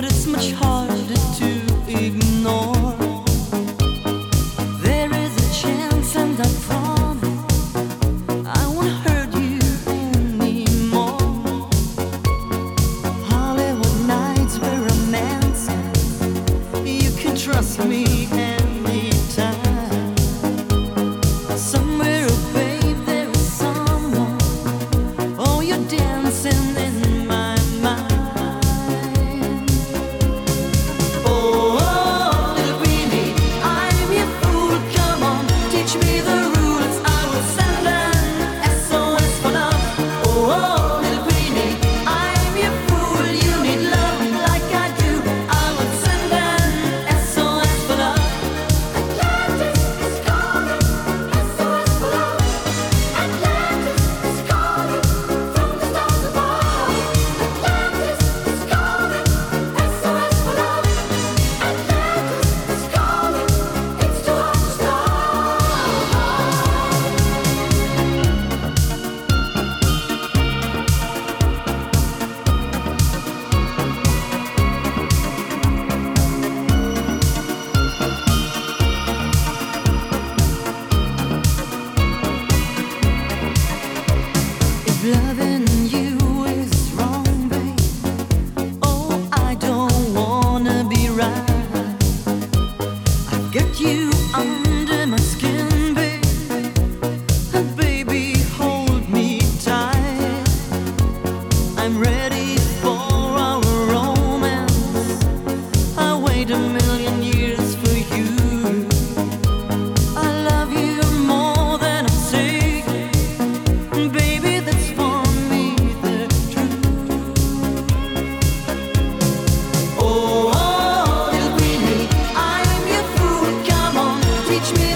but it's much harder to ignore. There is a chance and i'll find you i won't hurt trust me. teach me